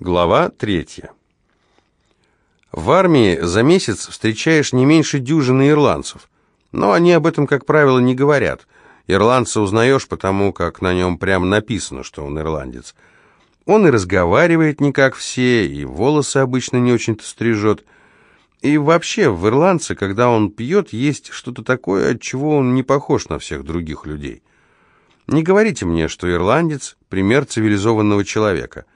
Глава третья. В армии за месяц встречаешь не меньше дюжины ирландцев, но они об этом, как правило, не говорят. Ирландца узнаешь потому, как на нем прямо написано, что он ирландец. Он и разговаривает не как все, и волосы обычно не очень-то стрижет. И вообще, в ирландце, когда он пьет, есть что-то такое, от чего он не похож на всех других людей. Не говорите мне, что ирландец – пример цивилизованного человека –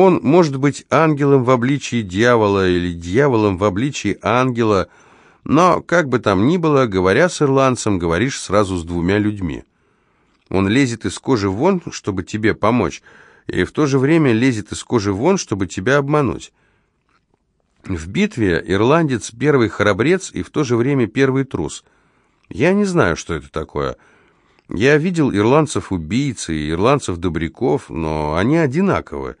он может быть ангелом в обличии дьявола или дьяволом в обличии ангела, но, как бы там ни было, говоря с ирландцем, говоришь сразу с двумя людьми. Он лезет из кожи вон, чтобы тебе помочь, и в то же время лезет из кожи вон, чтобы тебя обмануть. В битве ирландец первый храбрец и в то же время первый трус. Я не знаю, что это такое. Я видел ирландцев-убийц и ирландцев-добряков, но они одинаковы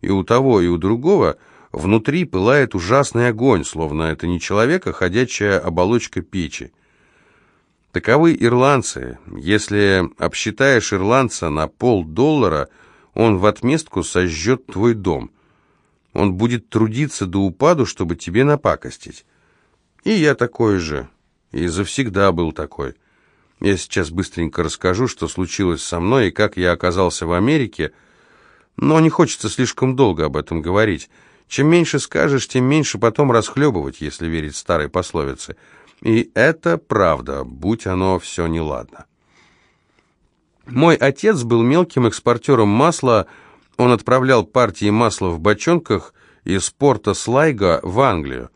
и у того, и у другого внутри пылает ужасный огонь, словно это не человек, а ходячая оболочка печи. Таковы ирландцы. Если обсчитаешь ирландца на полдоллара, он в отместку сожжет твой дом. Он будет трудиться до упаду, чтобы тебе напакостить. И я такой же. И завсегда был такой. Я сейчас быстренько расскажу, что случилось со мной и как я оказался в Америке – но не хочется слишком долго об этом говорить. Чем меньше скажешь, тем меньше потом расхлебывать, если верить старой пословице. И это правда, будь оно все неладно. Мой отец был мелким экспортером масла, он отправлял партии масла в бочонках из порта Слайга в Англию.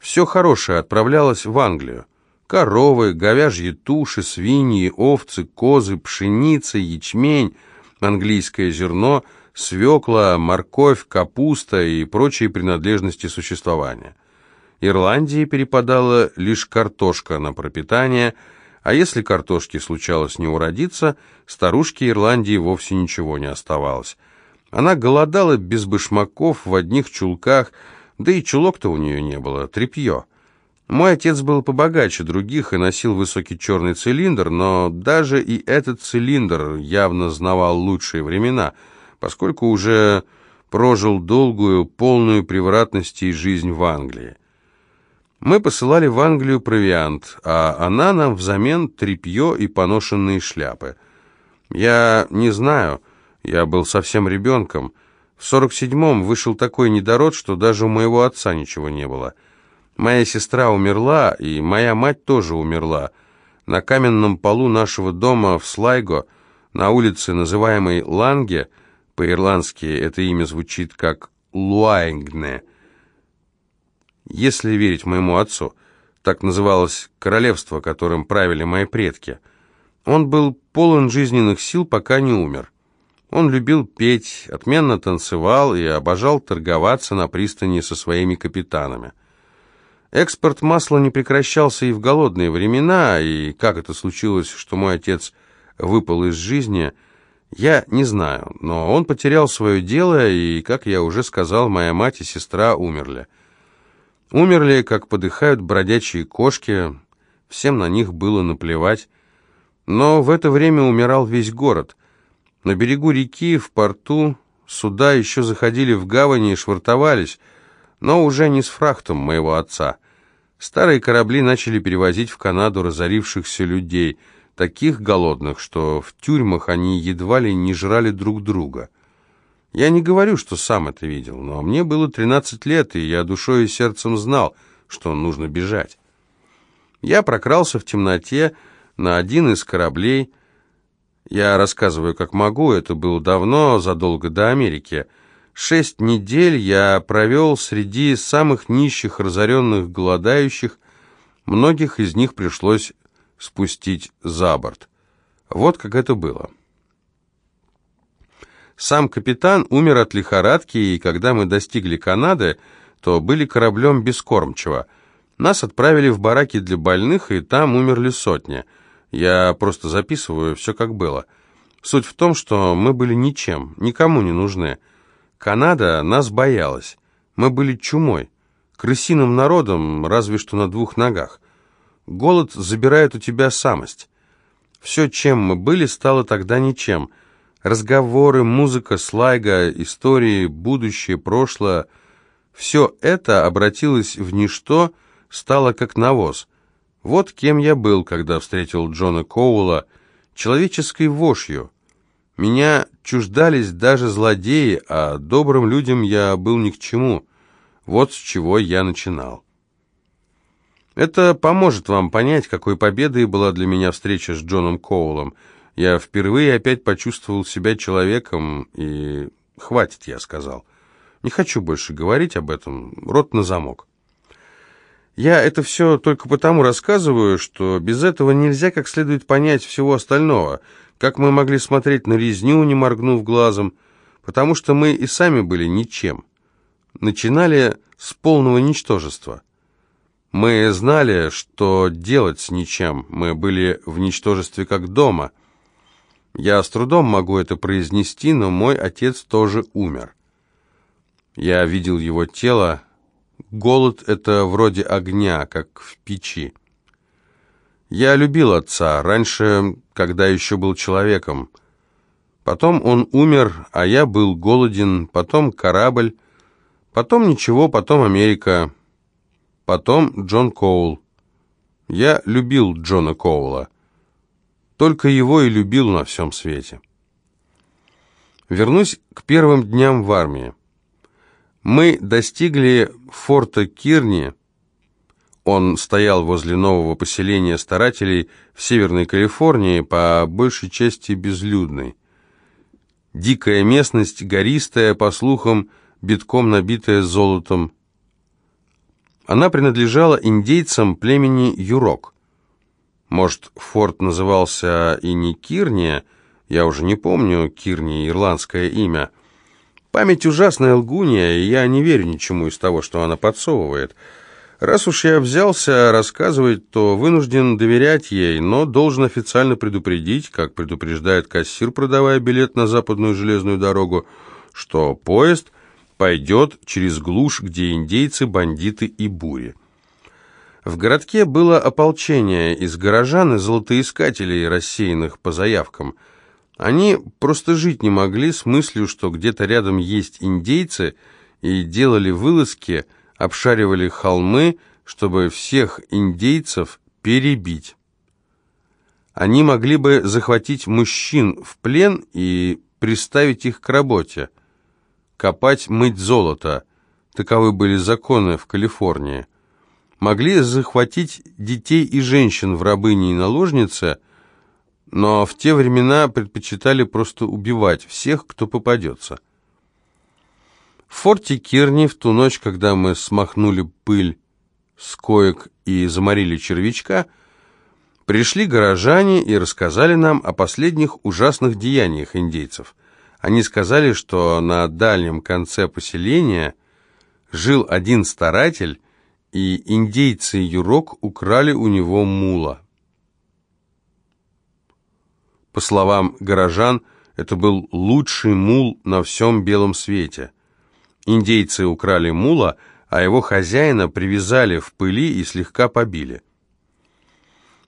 Все хорошее отправлялось в Англию. Коровы, говяжьи туши, свиньи, овцы, козы, пшеница, ячмень – английское зерно, свекла, морковь, капуста и прочие принадлежности существования. Ирландии перепадала лишь картошка на пропитание, а если картошке случалось не уродиться, старушке Ирландии вовсе ничего не оставалось. Она голодала без башмаков, в одних чулках, да и чулок-то у нее не было, тряпье. Мой отец был побогаче других и носил высокий черный цилиндр, но даже и этот цилиндр явно знавал лучшие времена, поскольку уже прожил долгую, полную превратностей жизнь в Англии. Мы посылали в Англию провиант, а она нам взамен тряпье и поношенные шляпы. Я не знаю, я был совсем ребенком. В сорок седьмом вышел такой недород, что даже у моего отца ничего не было — Моя сестра умерла, и моя мать тоже умерла. На каменном полу нашего дома в Слайго, на улице, называемой Ланге, по-ирландски это имя звучит как Луайнгне. Если верить моему отцу, так называлось королевство, которым правили мои предки. Он был полон жизненных сил, пока не умер. Он любил петь, отменно танцевал и обожал торговаться на пристани со своими капитанами. Экспорт масла не прекращался и в голодные времена, и как это случилось, что мой отец выпал из жизни, я не знаю, но он потерял свое дело, и, как я уже сказал, моя мать и сестра умерли. Умерли, как подыхают бродячие кошки, всем на них было наплевать. Но в это время умирал весь город. На берегу реки, в порту, суда еще заходили в гавани и швартовались, но уже не с фрахтом моего отца. Старые корабли начали перевозить в Канаду разорившихся людей, таких голодных, что в тюрьмах они едва ли не жрали друг друга. Я не говорю, что сам это видел, но мне было 13 лет, и я душой и сердцем знал, что нужно бежать. Я прокрался в темноте на один из кораблей. Я рассказываю, как могу, это было давно, задолго до Америки – Шесть недель я провел среди самых нищих, разоренных, голодающих. Многих из них пришлось спустить за борт. Вот как это было. Сам капитан умер от лихорадки, и когда мы достигли Канады, то были кораблем без кормчего. Нас отправили в бараки для больных, и там умерли сотни. Я просто записываю все как было. Суть в том, что мы были ничем, никому не нужны. Канада нас боялась. Мы были чумой, крысиным народом, разве что на двух ногах. Голод забирает у тебя самость. Все, чем мы были, стало тогда ничем. Разговоры, музыка, слайга, истории, будущее, прошлое — все это обратилось в ничто, стало как навоз. Вот кем я был, когда встретил Джона Коула, человеческой вошью. Меня чуждались даже злодеи, а добрым людям я был ни к чему. Вот с чего я начинал. Это поможет вам понять, какой победой была для меня встреча с Джоном Коулом. Я впервые опять почувствовал себя человеком, и хватит, я сказал. Не хочу больше говорить об этом, рот на замок. Я это все только потому рассказываю, что без этого нельзя как следует понять всего остального, как мы могли смотреть на резню, не моргнув глазом, потому что мы и сами были ничем. Начинали с полного ничтожества. Мы знали, что делать с ничем, мы были в ничтожестве как дома. Я с трудом могу это произнести, но мой отец тоже умер. Я видел его тело, Голод — это вроде огня, как в печи. Я любил отца, раньше, когда еще был человеком. Потом он умер, а я был голоден, потом корабль, потом ничего, потом Америка, потом Джон Коул. Я любил Джона Коула. Только его и любил на всем свете. Вернусь к первым дням в армии. Мы достигли форта Кирни. Он стоял возле нового поселения старателей в Северной Калифорнии, по большей части безлюдной. Дикая местность, гористая, по слухам, битком набитая золотом. Она принадлежала индейцам племени Юрок. Может, форт назывался и не Кирния, я уже не помню, Кирни, ирландское имя – Память ужасная лгунья, и я не верю ничему из того, что она подсовывает. Раз уж я взялся рассказывать, то вынужден доверять ей, но должен официально предупредить, как предупреждает кассир, продавая билет на западную железную дорогу, что поезд пойдет через глушь, где индейцы, бандиты и бури. В городке было ополчение из горожан и золотоискателей, рассеянных по заявкам – они просто жить не могли с мыслью, что где-то рядом есть индейцы, и делали вылазки, обшаривали холмы, чтобы всех индейцев перебить. Они могли бы захватить мужчин в плен и приставить их к работе. Копать, мыть золото. Таковы были законы в Калифорнии. Могли захватить детей и женщин в рабыни и наложницы – но в те времена предпочитали просто убивать всех, кто попадется. В форте Кирни в ту ночь, когда мы смахнули пыль с коек и заморили червячка, пришли горожане и рассказали нам о последних ужасных деяниях индейцев. Они сказали, что на дальнем конце поселения жил один старатель, и индейцы Юрок украли у него мула. По словам горожан, это был лучший мул на всем белом свете. Индейцы украли мула, а его хозяина привязали в пыли и слегка побили.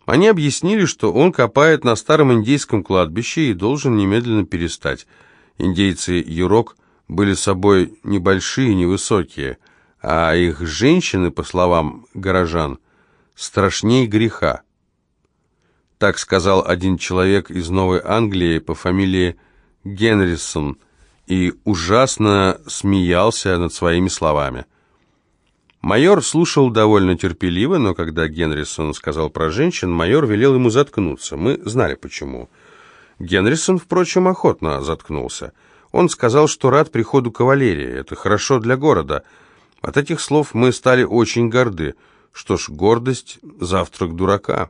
Они объяснили, что он копает на старом индейском кладбище и должен немедленно перестать. Индейцы Юрок были собой небольшие, невысокие, а их женщины, по словам горожан, страшней греха. Так сказал один человек из Новой Англии по фамилии Генрисон и ужасно смеялся над своими словами. Майор слушал довольно терпеливо, но когда Генрисон сказал про женщин, майор велел ему заткнуться. Мы знали почему. Генрисон, впрочем, охотно заткнулся. Он сказал, что рад приходу кавалерии, это хорошо для города. От этих слов мы стали очень горды. Что ж, гордость — завтрак дурака.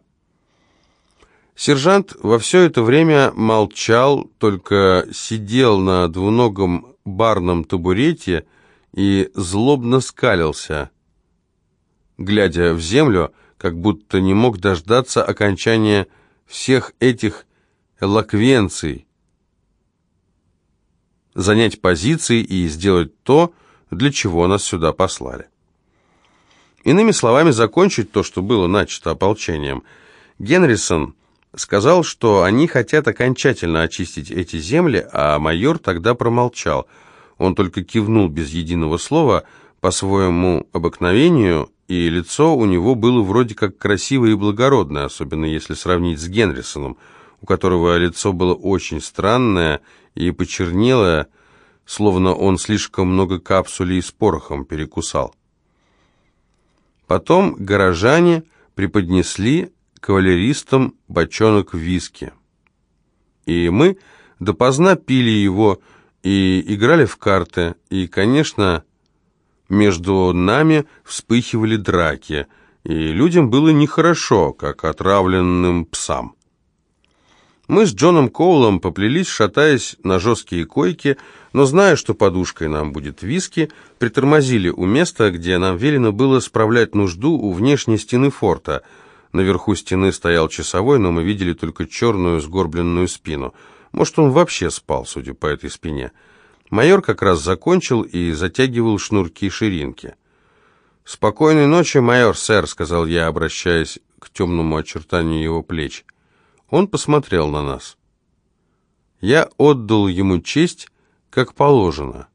Сержант во все это время молчал, только сидел на двуногом барном табурете и злобно скалился, глядя в землю, как будто не мог дождаться окончания всех этих элоквенций, занять позиции и сделать то, для чего нас сюда послали. Иными словами, закончить то, что было начато ополчением. Генрисон Сказал, что они хотят окончательно очистить эти земли, а майор тогда промолчал. Он только кивнул без единого слова по своему обыкновению, и лицо у него было вроде как красивое и благородное, особенно если сравнить с Генрисоном, у которого лицо было очень странное и почернелое, словно он слишком много капсулей с порохом перекусал. Потом горожане преподнесли кавалеристам бочонок виски. И мы допоздна пили его и играли в карты, и, конечно, между нами вспыхивали драки, и людям было нехорошо, как отравленным псам. Мы с Джоном Коулом поплелись, шатаясь на жесткие койки, но, зная, что подушкой нам будет виски, притормозили у места, где нам велено было справлять нужду у внешней стены форта. Наверху стены стоял часовой, но мы видели только черную сгорбленную спину. Может, он вообще спал, судя по этой спине. Майор как раз закончил и затягивал шнурки ширинки. «Спокойной ночи, майор, сэр», — сказал я, обращаясь к темному очертанию его плеч. Он посмотрел на нас. Я отдал ему честь, как положено.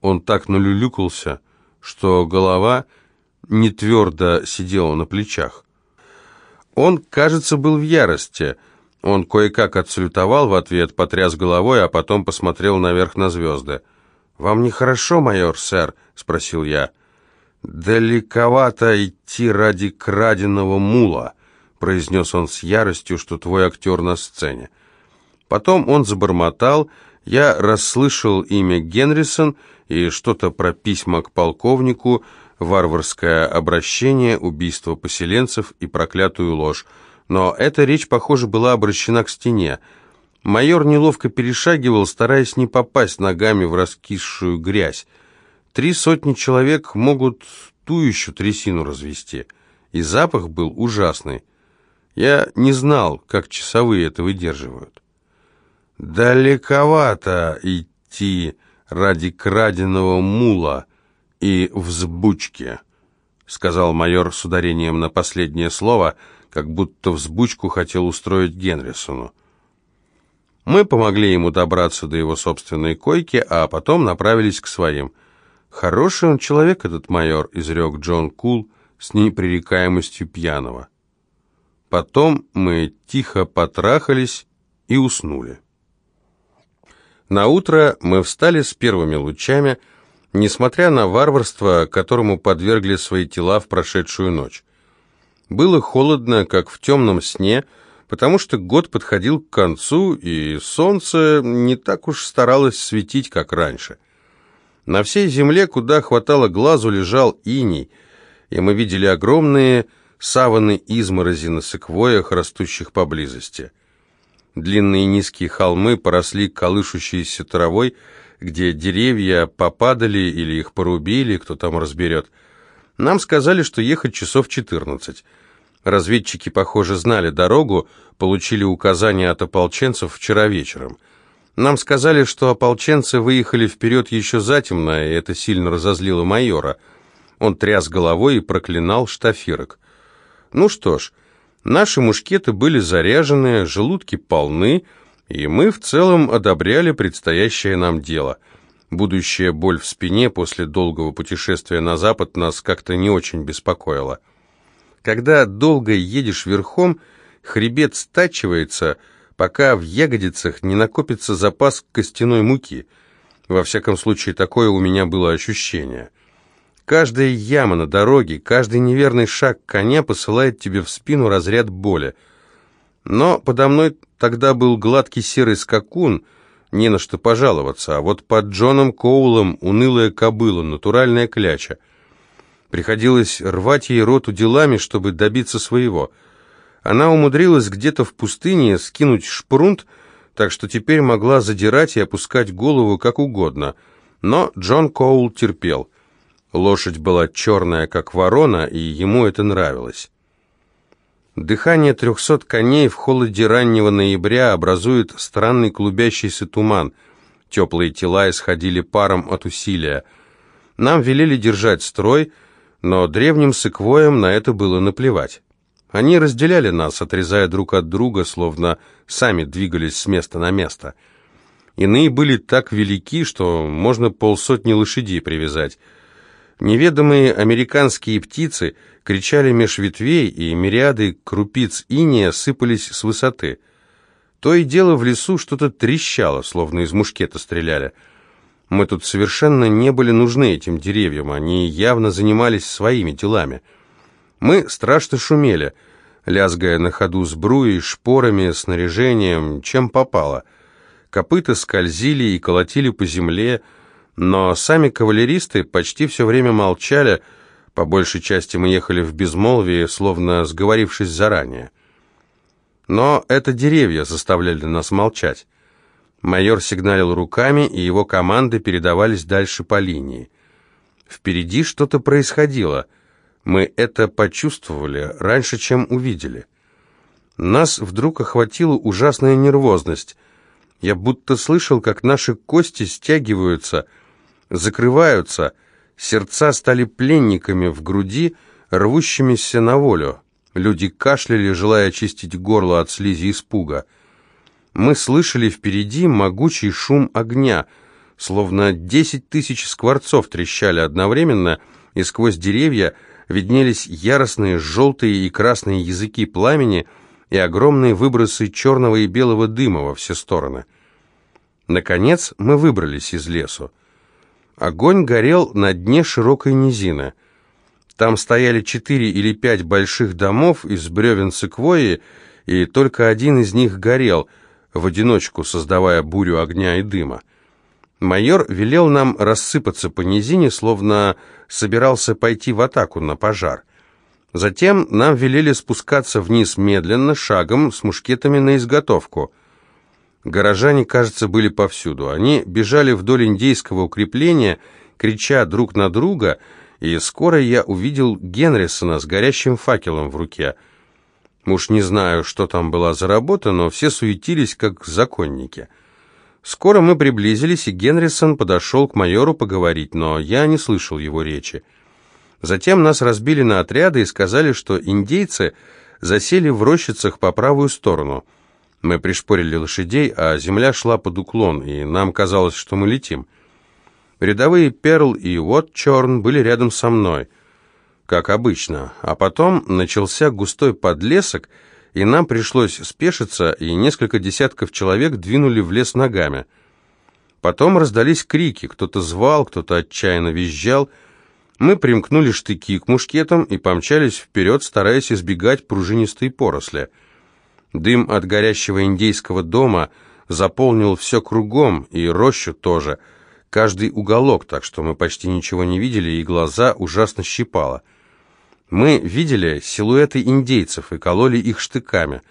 Он так налюлюкался, что голова не твердо сидела на плечах. Он, кажется, был в ярости. Он кое-как отсалютовал в ответ, потряс головой, а потом посмотрел наверх на звезды. «Вам нехорошо, майор, сэр?» — спросил я. «Далековато идти ради краденого мула», произнес он с яростью, что твой актер на сцене. Потом он забормотал, я расслышал имя Генрисон и что-то про письма к полковнику, варварское обращение, убийство поселенцев и проклятую ложь. Но эта речь, похоже, была обращена к стене. Майор неловко перешагивал, стараясь не попасть ногами в раскисшую грязь. Три сотни человек могут ту еще трясину развести. И запах был ужасный. Я не знал, как часовые это выдерживают. «Далековато идти ради краденого мула и взбучки», — сказал майор с ударением на последнее слово, как будто взбучку хотел устроить Генрисону. Мы помогли ему добраться до его собственной койки, а потом направились к своим. «Хороший он человек, этот майор», — изрек Джон Кул с непререкаемостью пьяного. Потом мы тихо потрахались и уснули. На утро мы встали с первыми лучами, несмотря на варварство, которому подвергли свои тела в прошедшую ночь. Было холодно, как в темном сне, потому что год подходил к концу, и солнце не так уж старалось светить, как раньше. На всей земле, куда хватало глазу, лежал иней, и мы видели огромные саваны изморози на секвоях, растущих поблизости. Длинные низкие холмы поросли колышущейся травой, где деревья попадали или их порубили, кто там разберет. Нам сказали, что ехать часов четырнадцать. Разведчики, похоже, знали дорогу, получили указания от ополченцев вчера вечером. Нам сказали, что ополченцы выехали вперед еще затемно, и это сильно разозлило майора. Он тряс головой и проклинал штафирок. Ну что ж, наши мушкеты были заряжены, желудки полны, и мы в целом одобряли предстоящее нам дело. Будущая боль в спине после долгого путешествия на запад нас как-то не очень беспокоила. Когда долго едешь верхом, хребет стачивается, пока в ягодицах не накопится запас костяной муки. Во всяком случае, такое у меня было ощущение. Каждая яма на дороге, каждый неверный шаг коня посылает тебе в спину разряд боли. Но подо мной тогда был гладкий серый скакун, не на что пожаловаться, а вот под Джоном Коулом унылая кобыла, натуральная кляча. Приходилось рвать ей рот делами, чтобы добиться своего. Она умудрилась где-то в пустыне скинуть шпрунт, так что теперь могла задирать и опускать голову как угодно. Но Джон Коул терпел. Лошадь была черная, как ворона, и ему это нравилось. Дыхание трехсот коней в холоде раннего ноября образует странный клубящийся туман. Теплые тела исходили паром от усилия. Нам велели держать строй, но древним сыквоям на это было наплевать. Они разделяли нас, отрезая друг от друга, словно сами двигались с места на место. Иные были так велики, что можно полсотни лошадей привязать. Неведомые американские птицы кричали меж ветвей, и мириады крупиц иния сыпались с высоты. То и дело в лесу что-то трещало, словно из мушкета стреляли. Мы тут совершенно не были нужны этим деревьям, они явно занимались своими делами. Мы страшно шумели, лязгая на ходу сбруей, шпорами, снаряжением, чем попало. Копыта скользили и колотили по земле, но сами кавалеристы почти все время молчали, по большей части мы ехали в безмолвии, словно сговорившись заранее. Но это деревья заставляли нас молчать. Майор сигналил руками, и его команды передавались дальше по линии. Впереди что-то происходило. Мы это почувствовали раньше, чем увидели. Нас вдруг охватила ужасная нервозность. Я будто слышал, как наши кости стягиваются — закрываются, сердца стали пленниками в груди, рвущимися на волю. Люди кашляли, желая очистить горло от слизи испуга. Мы слышали впереди могучий шум огня, словно десять тысяч скворцов трещали одновременно, и сквозь деревья виднелись яростные желтые и красные языки пламени и огромные выбросы черного и белого дыма во все стороны. Наконец мы выбрались из лесу. Огонь горел на дне широкой низины. Там стояли четыре или пять больших домов из бревен секвойи, и только один из них горел, в одиночку создавая бурю огня и дыма. Майор велел нам рассыпаться по низине, словно собирался пойти в атаку на пожар. Затем нам велели спускаться вниз медленно, шагом, с мушкетами на изготовку – Горожане, кажется, были повсюду. Они бежали вдоль индейского укрепления, крича друг на друга, и скоро я увидел Генрисона с горящим факелом в руке. Уж не знаю, что там была за работа, но все суетились, как законники. Скоро мы приблизились, и Генрисон подошел к майору поговорить, но я не слышал его речи. Затем нас разбили на отряды и сказали, что индейцы засели в рощицах по правую сторону – мы пришпорили лошадей, а земля шла под уклон, и нам казалось, что мы летим. Рядовые Перл и Уотчорн были рядом со мной, как обычно, а потом начался густой подлесок, и нам пришлось спешиться, и несколько десятков человек двинули в лес ногами. Потом раздались крики, кто-то звал, кто-то отчаянно визжал. Мы примкнули штыки к мушкетам и помчались вперед, стараясь избегать пружинистой поросли — Дым от горящего индейского дома заполнил все кругом, и рощу тоже, каждый уголок, так что мы почти ничего не видели, и глаза ужасно щипало. Мы видели силуэты индейцев и кололи их штыками.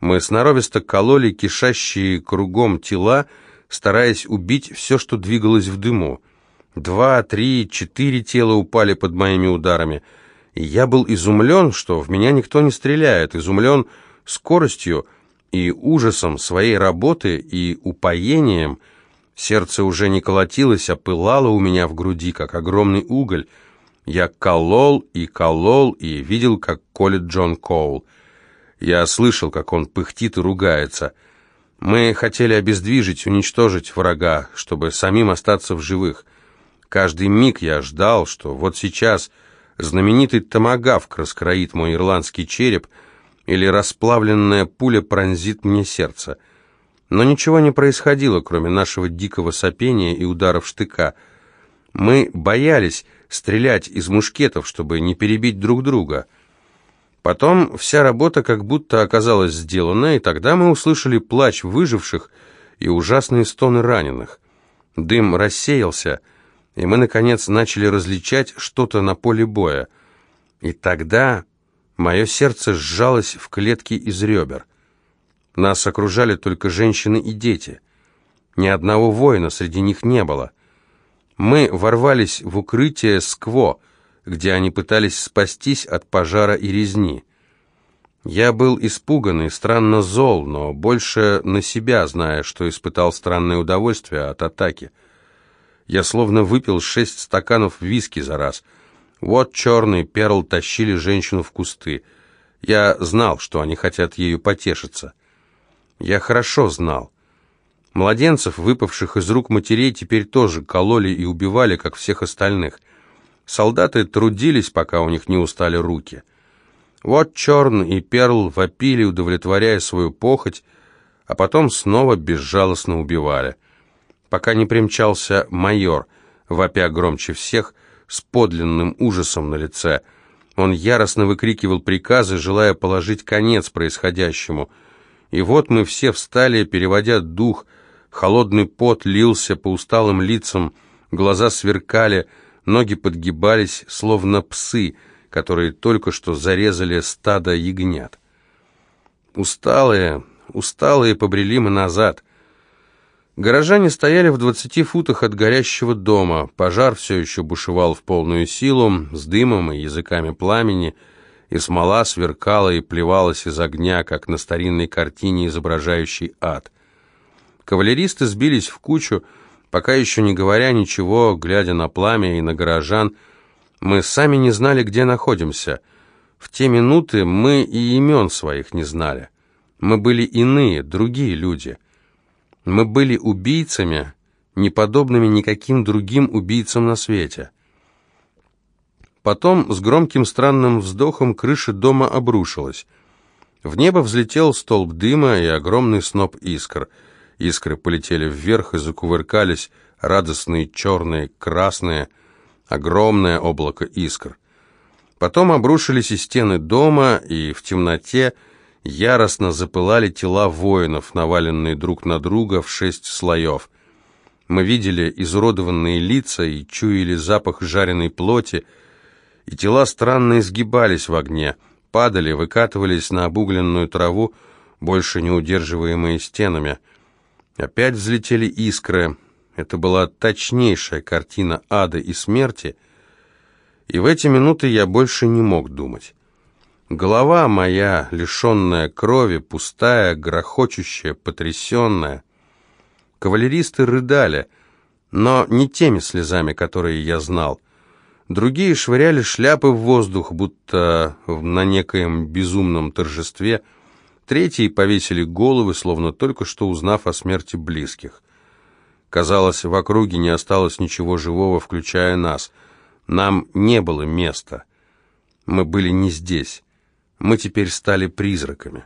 Мы сноровисто кололи кишащие кругом тела, стараясь убить все, что двигалось в дыму. Два, три, четыре тела упали под моими ударами. И я был изумлен, что в меня никто не стреляет, изумлен, скоростью и ужасом своей работы и упоением сердце уже не колотилось, а пылало у меня в груди, как огромный уголь. Я колол и колол и видел, как колет Джон Коул. Я слышал, как он пыхтит и ругается. Мы хотели обездвижить, уничтожить врага, чтобы самим остаться в живых. Каждый миг я ждал, что вот сейчас знаменитый томагавк раскроит мой ирландский череп — или расплавленная пуля пронзит мне сердце. Но ничего не происходило, кроме нашего дикого сопения и ударов штыка. Мы боялись стрелять из мушкетов, чтобы не перебить друг друга. Потом вся работа как будто оказалась сделана, и тогда мы услышали плач выживших и ужасные стоны раненых. Дым рассеялся, и мы, наконец, начали различать что-то на поле боя. И тогда Мое сердце сжалось в клетке из ребер. Нас окружали только женщины и дети. Ни одного воина среди них не было. Мы ворвались в укрытие Скво, где они пытались спастись от пожара и резни. Я был испуган и странно зол, но больше на себя, зная, что испытал странное удовольствие от атаки. Я словно выпил шесть стаканов виски за раз — вот черный перл тащили женщину в кусты. Я знал, что они хотят ею потешиться. Я хорошо знал. Младенцев, выпавших из рук матерей, теперь тоже кололи и убивали, как всех остальных. Солдаты трудились, пока у них не устали руки. Вот Черн и Перл вопили, удовлетворяя свою похоть, а потом снова безжалостно убивали. Пока не примчался майор, вопя громче всех, с подлинным ужасом на лице. Он яростно выкрикивал приказы, желая положить конец происходящему. И вот мы все встали, переводя дух, холодный пот лился по усталым лицам, глаза сверкали, ноги подгибались, словно псы, которые только что зарезали стадо ягнят. Усталые, усталые побрели мы назад. Горожане стояли в двадцати футах от горящего дома. Пожар все еще бушевал в полную силу, с дымом и языками пламени, и смола сверкала и плевалась из огня, как на старинной картине, изображающей ад. Кавалеристы сбились в кучу, пока еще не говоря ничего, глядя на пламя и на горожан, мы сами не знали, где находимся. В те минуты мы и имен своих не знали. Мы были иные, другие люди — мы были убийцами, не подобными никаким другим убийцам на свете. Потом с громким странным вздохом крыша дома обрушилась. В небо взлетел столб дыма и огромный сноп искр. Искры полетели вверх и закувыркались, радостные, черные, красные, огромное облако искр. Потом обрушились и стены дома, и в темноте яростно запылали тела воинов, наваленные друг на друга в шесть слоев. Мы видели изуродованные лица и чуяли запах жареной плоти, и тела странно изгибались в огне, падали, выкатывались на обугленную траву, больше не удерживаемые стенами. Опять взлетели искры. Это была точнейшая картина ада и смерти, и в эти минуты я больше не мог думать. Голова моя, лишенная крови, пустая, грохочущая, потрясенная. Кавалеристы рыдали, но не теми слезами, которые я знал. Другие швыряли шляпы в воздух, будто на некоем безумном торжестве. Третьи повесили головы, словно только что узнав о смерти близких. Казалось, в округе не осталось ничего живого, включая нас. Нам не было места. Мы были не здесь. Мы теперь стали призраками.